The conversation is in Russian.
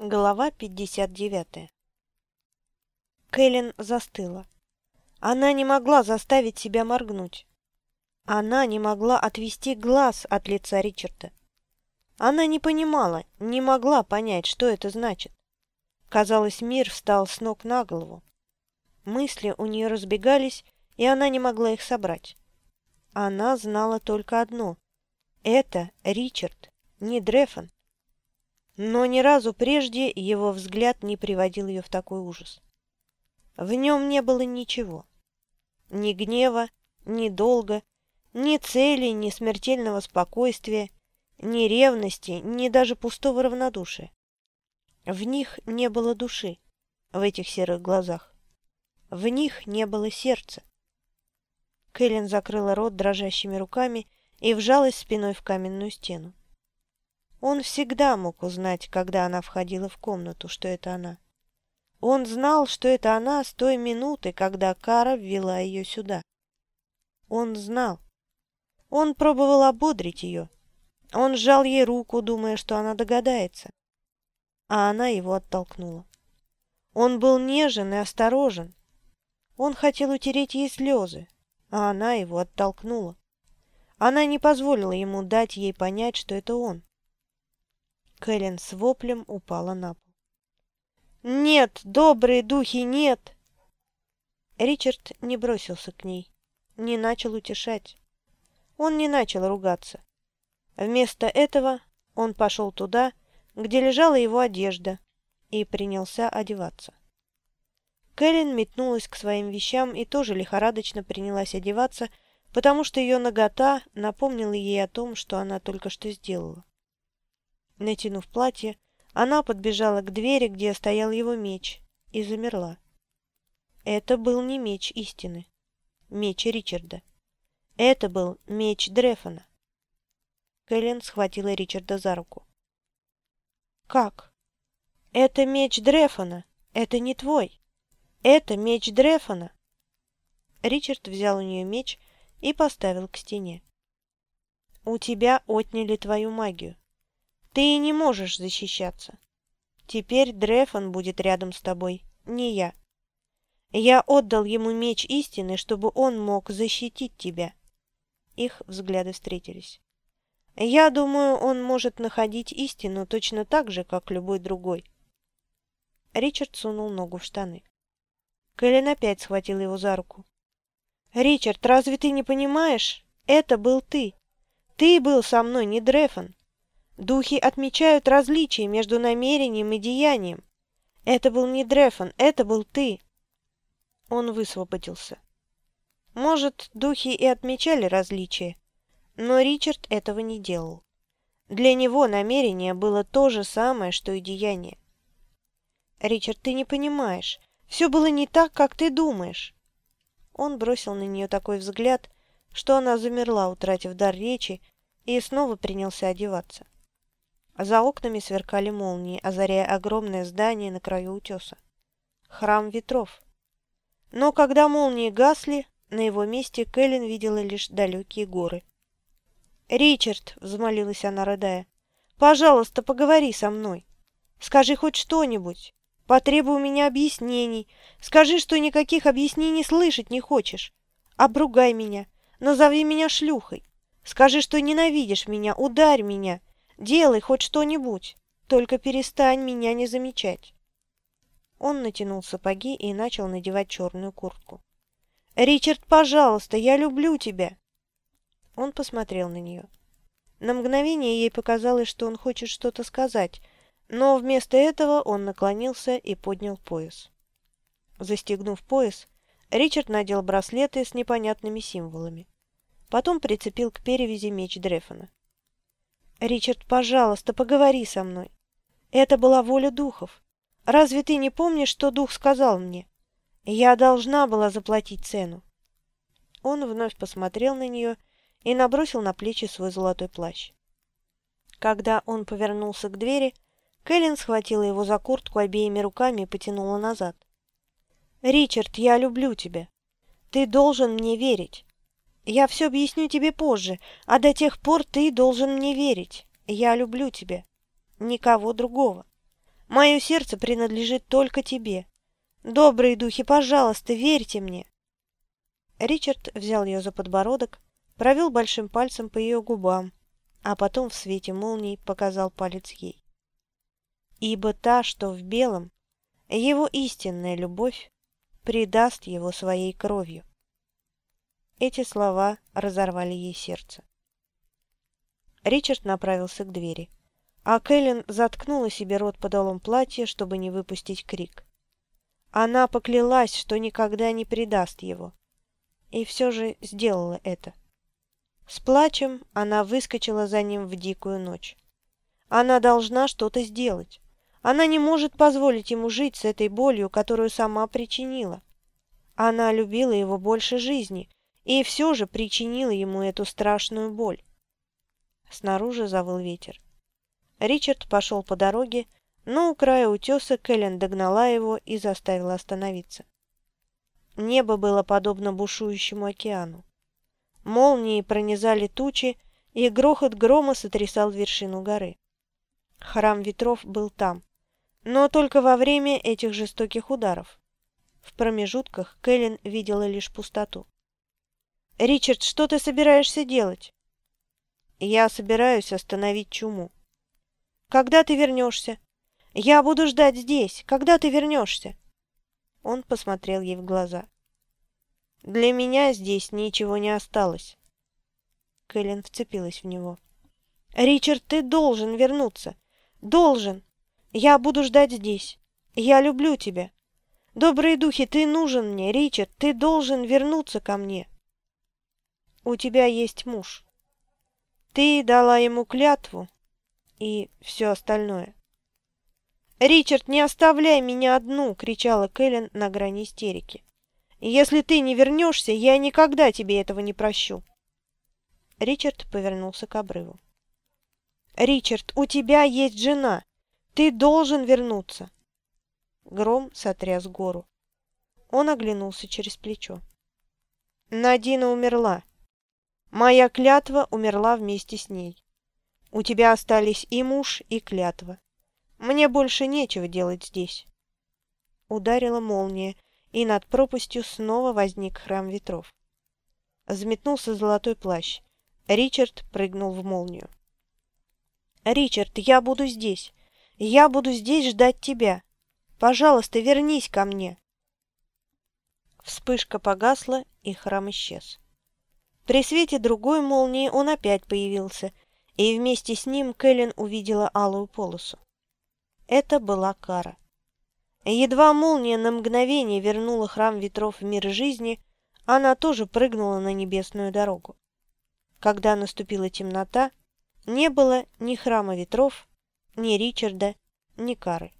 Глава 59 Кэлен застыла. Она не могла заставить себя моргнуть. Она не могла отвести глаз от лица Ричарда. Она не понимала, не могла понять, что это значит. Казалось, мир встал с ног на голову. Мысли у нее разбегались, и она не могла их собрать. Она знала только одно — это Ричард, не Дрефон. Но ни разу прежде его взгляд не приводил ее в такой ужас. В нем не было ничего. Ни гнева, ни долга, ни цели, ни смертельного спокойствия, ни ревности, ни даже пустого равнодушия. В них не было души, в этих серых глазах. В них не было сердца. Кэлен закрыла рот дрожащими руками и вжалась спиной в каменную стену. Он всегда мог узнать, когда она входила в комнату, что это она. Он знал, что это она с той минуты, когда Кара ввела ее сюда. Он знал. Он пробовал ободрить ее. Он сжал ей руку, думая, что она догадается. А она его оттолкнула. Он был нежен и осторожен. Он хотел утереть ей слезы, а она его оттолкнула. Она не позволила ему дать ей понять, что это он. Кэлен с воплем упала на пол. «Нет, добрые духи, нет!» Ричард не бросился к ней, не начал утешать. Он не начал ругаться. Вместо этого он пошел туда, где лежала его одежда, и принялся одеваться. Кэлен метнулась к своим вещам и тоже лихорадочно принялась одеваться, потому что ее нагота напомнила ей о том, что она только что сделала. Натянув платье, она подбежала к двери, где стоял его меч, и замерла. Это был не меч истины, меч Ричарда. Это был меч Дрефона. Кэлен схватила Ричарда за руку. «Как? Это меч Дрефона, это не твой. Это меч Дрефона!» Ричард взял у нее меч и поставил к стене. «У тебя отняли твою магию. Ты не можешь защищаться. Теперь Дрефон будет рядом с тобой, не я. Я отдал ему меч истины, чтобы он мог защитить тебя. Их взгляды встретились. Я думаю, он может находить истину точно так же, как любой другой. Ричард сунул ногу в штаны. Кэлен опять схватил его за руку. «Ричард, разве ты не понимаешь? Это был ты. Ты был со мной, не Дрефон. Духи отмечают различия между намерением и деянием. Это был не Дрефон, это был ты. Он высвободился. Может, духи и отмечали различия, но Ричард этого не делал. Для него намерение было то же самое, что и деяние. «Ричард, ты не понимаешь. Все было не так, как ты думаешь». Он бросил на нее такой взгляд, что она замерла, утратив дар речи, и снова принялся одеваться. За окнами сверкали молнии, озаряя огромное здание на краю утеса. Храм ветров. Но когда молнии гасли, на его месте Кэлен видела лишь далекие горы. «Ричард!» — взмолилась она, рыдая. «Пожалуйста, поговори со мной. Скажи хоть что-нибудь. Потребуй у меня объяснений. Скажи, что никаких объяснений слышать не хочешь. Обругай меня. Назови меня шлюхой. Скажи, что ненавидишь меня. Ударь меня. Делай хоть что-нибудь, только перестань меня не замечать. Он натянул сапоги и начал надевать черную куртку. «Ричард, пожалуйста, я люблю тебя!» Он посмотрел на нее. На мгновение ей показалось, что он хочет что-то сказать, но вместо этого он наклонился и поднял пояс. Застегнув пояс, Ричард надел браслеты с непонятными символами. Потом прицепил к перевязи меч Дрефона. «Ричард, пожалуйста, поговори со мной. Это была воля духов. Разве ты не помнишь, что дух сказал мне? Я должна была заплатить цену». Он вновь посмотрел на нее и набросил на плечи свой золотой плащ. Когда он повернулся к двери, Кэлен схватила его за куртку обеими руками и потянула назад. «Ричард, я люблю тебя. Ты должен мне верить. Я все объясню тебе позже, а до тех пор ты должен мне верить. Я люблю тебя. Никого другого. Мое сердце принадлежит только тебе. Добрые духи, пожалуйста, верьте мне!» Ричард взял ее за подбородок, провел большим пальцем по ее губам, а потом в свете молний показал палец ей. «Ибо та, что в белом, его истинная любовь, предаст его своей кровью». Эти слова разорвали ей сердце. Ричард направился к двери, а Кэлен заткнула себе рот подолом платья, чтобы не выпустить крик. Она поклялась, что никогда не предаст его, и все же сделала это. С плачем она выскочила за ним в дикую ночь. Она должна что-то сделать. Она не может позволить ему жить с этой болью, которую сама причинила. Она любила его больше жизни и все же причинила ему эту страшную боль. Снаружи завыл ветер. Ричард пошел по дороге, но у края утеса Кэлен догнала его и заставила остановиться. Небо было подобно бушующему океану. Молнии пронизали тучи, и грохот грома сотрясал вершину горы. Храм ветров был там, но только во время этих жестоких ударов. В промежутках Кэлен видела лишь пустоту. «Ричард, что ты собираешься делать?» «Я собираюсь остановить чуму». «Когда ты вернешься?» «Я буду ждать здесь. Когда ты вернешься?» Он посмотрел ей в глаза. «Для меня здесь ничего не осталось». Кэлен вцепилась в него. «Ричард, ты должен вернуться. Должен. Я буду ждать здесь. Я люблю тебя. Добрые духи, ты нужен мне, Ричард. Ты должен вернуться ко мне. У тебя есть муж. Ты дала ему клятву и все остальное. «Ричард, не оставляй меня одну!» — кричала Кэлен на грани истерики. «Если ты не вернешься, я никогда тебе этого не прощу!» Ричард повернулся к обрыву. «Ричард, у тебя есть жена! Ты должен вернуться!» Гром сотряс гору. Он оглянулся через плечо. «Надина умерла. Моя клятва умерла вместе с ней. У тебя остались и муж, и клятва. Мне больше нечего делать здесь. Ударила молния, и над пропастью снова возник храм ветров. Взметнулся золотой плащ. Ричард прыгнул в молнию. «Ричард, я буду здесь. Я буду здесь ждать тебя. Пожалуйста, вернись ко мне». Вспышка погасла, и храм исчез. При свете другой молнии он опять появился, и вместе с ним Кэлен увидела алую полосу. Это была кара. Едва молния на мгновение вернула храм ветров в мир жизни, она тоже прыгнула на небесную дорогу. Когда наступила темнота, не было ни храма ветров, ни Ричарда, ни Кары.